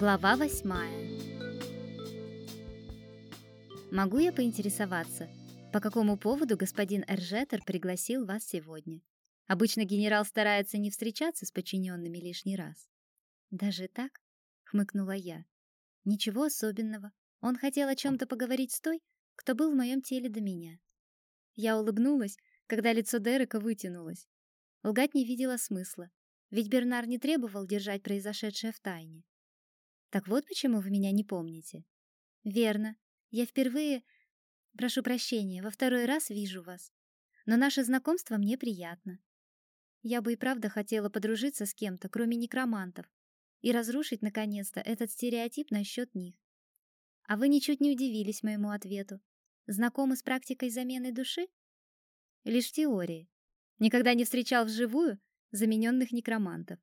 Глава восьмая. Могу я поинтересоваться, по какому поводу господин Эржетер пригласил вас сегодня? Обычно генерал старается не встречаться с подчиненными лишний раз. Даже так? хмыкнула я. Ничего особенного. Он хотел о чем то поговорить с той, кто был в моем теле до меня. Я улыбнулась, когда лицо Дерека вытянулось. Лгать не видела смысла, ведь Бернар не требовал держать произошедшее в тайне. Так вот почему вы меня не помните. Верно. Я впервые, прошу прощения, во второй раз вижу вас. Но наше знакомство мне приятно. Я бы и правда хотела подружиться с кем-то, кроме некромантов, и разрушить наконец-то этот стереотип насчет них. А вы ничуть не удивились моему ответу. Знакомы с практикой замены души? Лишь в теории. Никогда не встречал вживую замененных некромантов.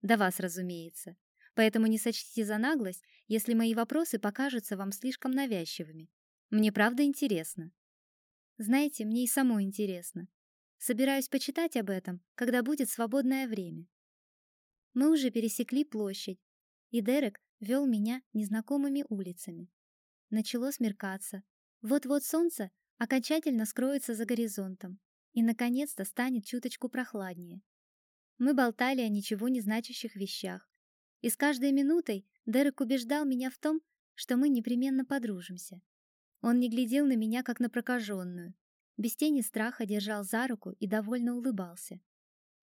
До вас, разумеется. Поэтому не сочтите за наглость, если мои вопросы покажутся вам слишком навязчивыми. Мне правда интересно. Знаете, мне и самой интересно. Собираюсь почитать об этом, когда будет свободное время. Мы уже пересекли площадь, и Дерек вел меня незнакомыми улицами. Начало смеркаться. Вот-вот солнце окончательно скроется за горизонтом, и наконец-то станет чуточку прохладнее. Мы болтали о ничего не значащих вещах, и с каждой минутой Дерек убеждал меня в том, что мы непременно подружимся. Он не глядел на меня, как на прокаженную. Без тени страха держал за руку и довольно улыбался.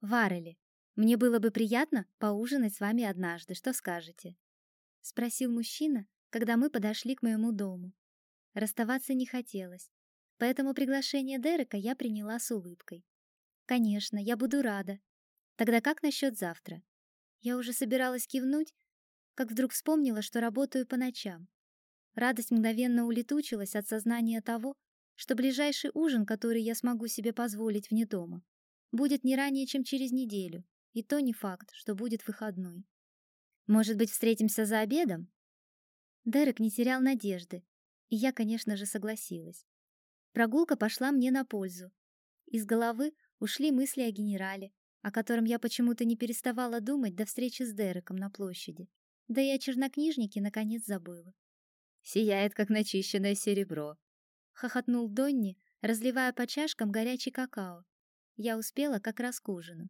«Варели, мне было бы приятно поужинать с вами однажды, что скажете?» Спросил мужчина, когда мы подошли к моему дому. Расставаться не хотелось, поэтому приглашение Дерека я приняла с улыбкой. «Конечно, я буду рада. Тогда как насчет завтра?» Я уже собиралась кивнуть, как вдруг вспомнила, что работаю по ночам. Радость мгновенно улетучилась от сознания того, что ближайший ужин, который я смогу себе позволить вне дома, будет не ранее, чем через неделю, и то не факт, что будет выходной. Может быть, встретимся за обедом? Дерек не терял надежды, и я, конечно же, согласилась. Прогулка пошла мне на пользу. Из головы ушли мысли о генерале, о котором я почему-то не переставала думать до встречи с Дереком на площади. Да и о чернокнижнике наконец забыла. «Сияет, как начищенное серебро», — хохотнул Донни, разливая по чашкам горячий какао. Я успела как раз к ужину.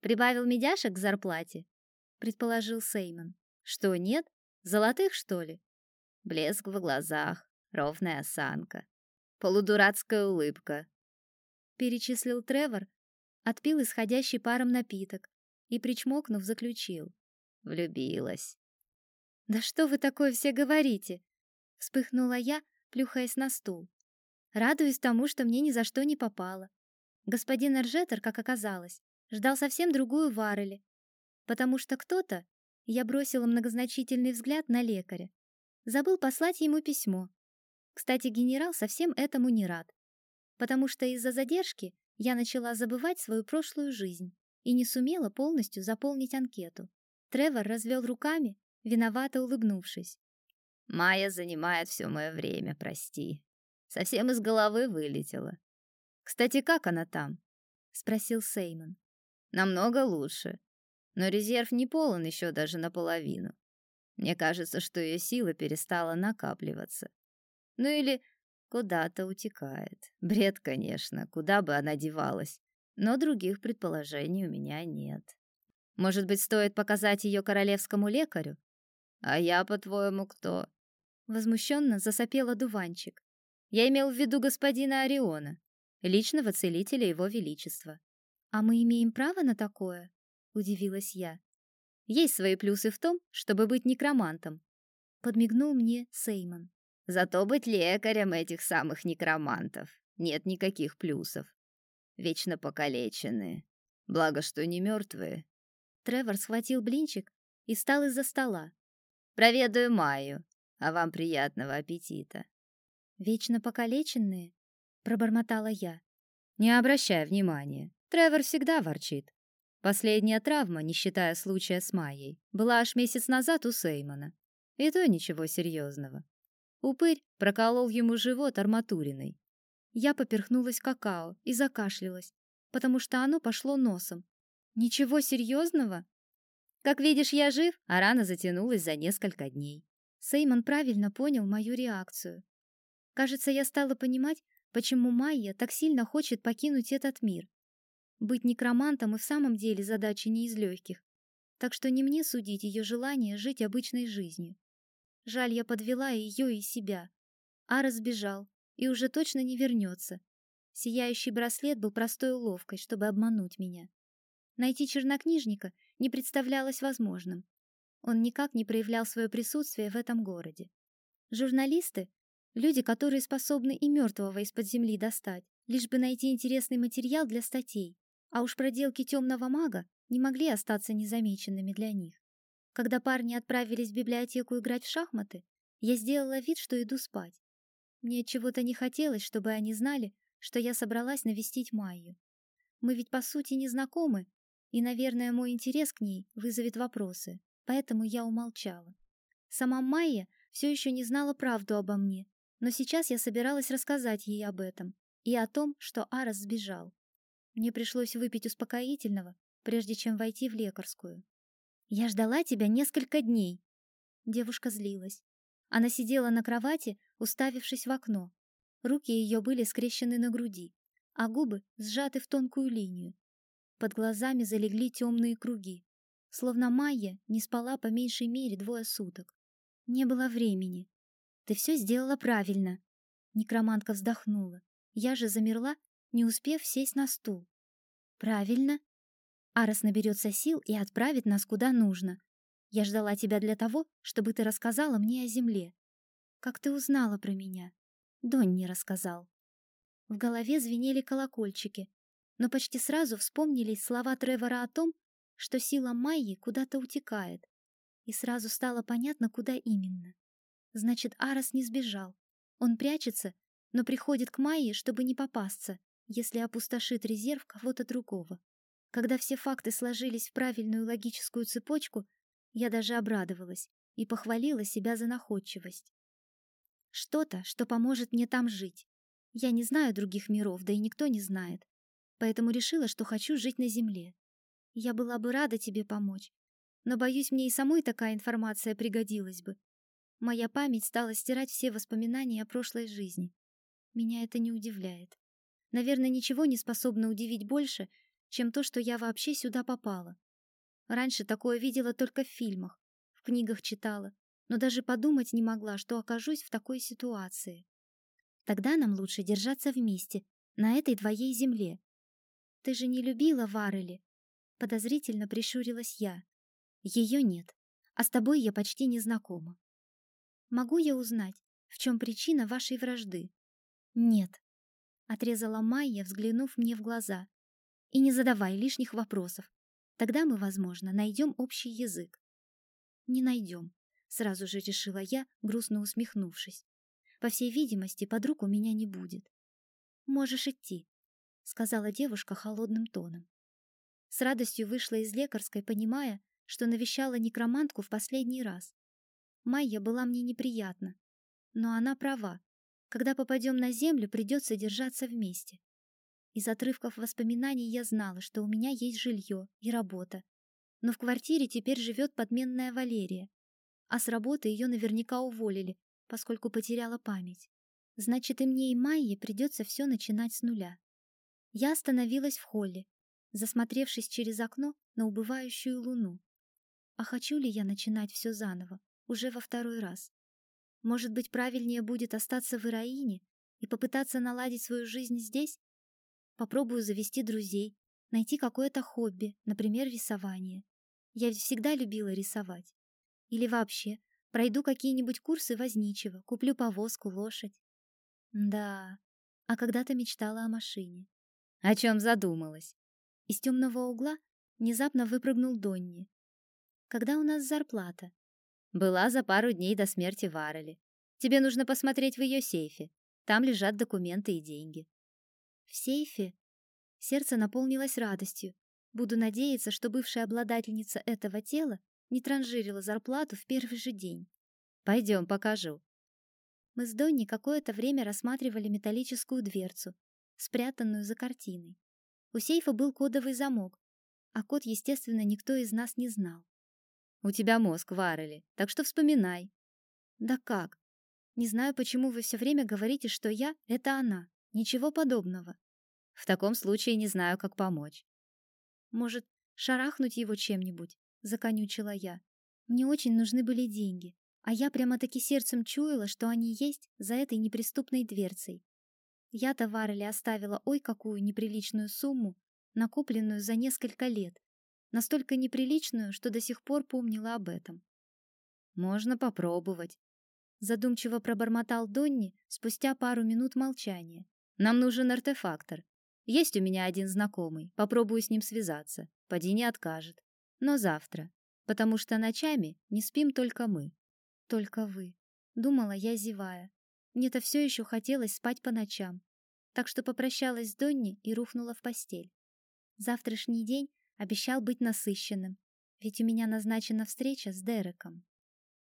«Прибавил медяшек к зарплате?» — предположил Сеймон. «Что, нет? Золотых, что ли?» Блеск в глазах, ровная осанка, полудурацкая улыбка. Перечислил Тревор, отпил исходящий паром напиток и, причмокнув, заключил. Влюбилась. «Да что вы такое все говорите?» Вспыхнула я, плюхаясь на стул. Радуюсь тому, что мне ни за что не попало. Господин Эржетер, как оказалось, ждал совсем другую Варели, потому что кто-то, я бросила многозначительный взгляд на лекаря, забыл послать ему письмо. Кстати, генерал совсем этому не рад, потому что из-за задержки я начала забывать свою прошлую жизнь и не сумела полностью заполнить анкету. Тревор развел руками, виновато улыбнувшись. «Майя занимает все мое время, прости. Совсем из головы вылетела. Кстати, как она там?» — спросил Сеймон. «Намного лучше. Но резерв не полон еще даже наполовину. Мне кажется, что ее сила перестала накапливаться. Ну или куда-то утекает. Бред, конечно, куда бы она девалась. Но других предположений у меня нет. Может быть, стоит показать ее королевскому лекарю? А я, по-твоему, кто? Возмущенно засопела дуванчик. Я имел в виду господина Ориона, личного целителя его величества. А мы имеем право на такое? Удивилась я. Есть свои плюсы в том, чтобы быть некромантом. Подмигнул мне Сеймон. Зато быть лекарем этих самых некромантов нет никаких плюсов. Вечно покалеченные. Благо, что не мертвые. Тревор схватил блинчик и встал из-за стола. Проведаю Майю, а вам приятного аппетита. Вечно покалеченные, пробормотала я. Не обращай внимания. Тревор всегда ворчит. Последняя травма, не считая случая с Майей, была аж месяц назад у Сеймона. И то ничего серьезного. Упырь проколол ему живот арматуриной. Я поперхнулась какао и закашлялась, потому что оно пошло носом. Ничего серьезного? Как видишь, я жив, а рана затянулась за несколько дней. Сеймон правильно понял мою реакцию. Кажется, я стала понимать, почему Майя так сильно хочет покинуть этот мир. Быть некромантом и в самом деле задача не из легких, так что не мне судить ее желание жить обычной жизнью. Жаль, я подвела ее и себя. Ара сбежал и уже точно не вернется. Сияющий браслет был простой уловкой, чтобы обмануть меня. Найти чернокнижника не представлялось возможным. Он никак не проявлял свое присутствие в этом городе. Журналисты — люди, которые способны и мертвого из-под земли достать, лишь бы найти интересный материал для статей, а уж проделки темного мага не могли остаться незамеченными для них. Когда парни отправились в библиотеку играть в шахматы, я сделала вид, что иду спать. Мне чего-то не хотелось, чтобы они знали, что я собралась навестить Майю. Мы ведь по сути не знакомы, и, наверное, мой интерес к ней вызовет вопросы, поэтому я умолчала. Сама Майя все еще не знала правду обо мне, но сейчас я собиралась рассказать ей об этом и о том, что Арас сбежал. Мне пришлось выпить успокоительного, прежде чем войти в лекарскую. «Я ждала тебя несколько дней!» Девушка злилась. Она сидела на кровати, уставившись в окно. Руки ее были скрещены на груди, а губы сжаты в тонкую линию. Под глазами залегли темные круги. Словно Майя не спала по меньшей мере двое суток. Не было времени. Ты все сделала правильно. Некромантка вздохнула. Я же замерла не успев сесть на стул. Правильно. Арас наберется сил и отправит нас куда нужно. Я ждала тебя для того, чтобы ты рассказала мне о земле. Как ты узнала про меня? Донь не рассказал. В голове звенели колокольчики, но почти сразу вспомнились слова Тревора о том, что сила Майи куда-то утекает, и сразу стало понятно, куда именно. Значит, Арас не сбежал. Он прячется, но приходит к Майе, чтобы не попасться, если опустошит резерв кого-то другого. Когда все факты сложились в правильную логическую цепочку, я даже обрадовалась и похвалила себя за находчивость. Что-то, что поможет мне там жить. Я не знаю других миров, да и никто не знает. Поэтому решила, что хочу жить на Земле. Я была бы рада тебе помочь, но, боюсь, мне и самой такая информация пригодилась бы. Моя память стала стирать все воспоминания о прошлой жизни. Меня это не удивляет. Наверное, ничего не способно удивить больше, чем то, что я вообще сюда попала. Раньше такое видела только в фильмах, в книгах читала, но даже подумать не могла, что окажусь в такой ситуации. Тогда нам лучше держаться вместе, на этой твоей земле. Ты же не любила Варели? Подозрительно прищурилась я. Ее нет, а с тобой я почти не знакома. Могу я узнать, в чем причина вашей вражды? Нет, отрезала Майя, взглянув мне в глаза. И не задавай лишних вопросов. Тогда мы, возможно, найдем общий язык. Не найдем, сразу же решила я, грустно усмехнувшись. По всей видимости, подруг у меня не будет. Можешь идти, сказала девушка холодным тоном. С радостью вышла из лекарской, понимая, что навещала некромантку в последний раз. Майя была мне неприятна, но она права. Когда попадем на землю, придется держаться вместе. Из отрывков воспоминаний я знала, что у меня есть жилье и работа. Но в квартире теперь живет подменная Валерия. А с работы ее наверняка уволили, поскольку потеряла память. Значит, и мне, и Майе придется все начинать с нуля. Я остановилась в холле, засмотревшись через окно на убывающую луну. А хочу ли я начинать все заново, уже во второй раз? Может быть, правильнее будет остаться в Ираине и попытаться наладить свою жизнь здесь? Попробую завести друзей, найти какое-то хобби, например, рисование. Я ведь всегда любила рисовать. Или вообще, пройду какие-нибудь курсы возничего, куплю повозку, лошадь. Да, а когда-то мечтала о машине. О чем задумалась? Из темного угла внезапно выпрыгнул Донни. Когда у нас зарплата? Была за пару дней до смерти Варели. Тебе нужно посмотреть в ее сейфе. Там лежат документы и деньги. В сейфе? Сердце наполнилось радостью. Буду надеяться, что бывшая обладательница этого тела не транжирила зарплату в первый же день. Пойдем, покажу. Мы с Донни какое-то время рассматривали металлическую дверцу, спрятанную за картиной. У сейфа был кодовый замок, а код, естественно, никто из нас не знал. У тебя мозг варили, так что вспоминай. Да как? Не знаю, почему вы все время говорите, что я — это она. Ничего подобного. В таком случае не знаю, как помочь. Может, шарахнуть его чем-нибудь? Законючила я. Мне очень нужны были деньги, а я прямо-таки сердцем чуяла, что они есть за этой неприступной дверцей. Я-то Варели оставила ой какую неприличную сумму, накопленную за несколько лет, настолько неприличную, что до сих пор помнила об этом. Можно попробовать, задумчиво пробормотал Донни спустя пару минут молчания. Нам нужен артефактор. Есть у меня один знакомый, попробую с ним связаться. Поди не откажет. Но завтра, потому что ночами не спим только мы. Только вы. Думала я, зевая. Мне-то все еще хотелось спать по ночам. Так что попрощалась с Донни и рухнула в постель. Завтрашний день обещал быть насыщенным, ведь у меня назначена встреча с Дереком.